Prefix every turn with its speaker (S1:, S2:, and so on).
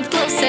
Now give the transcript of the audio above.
S1: get close.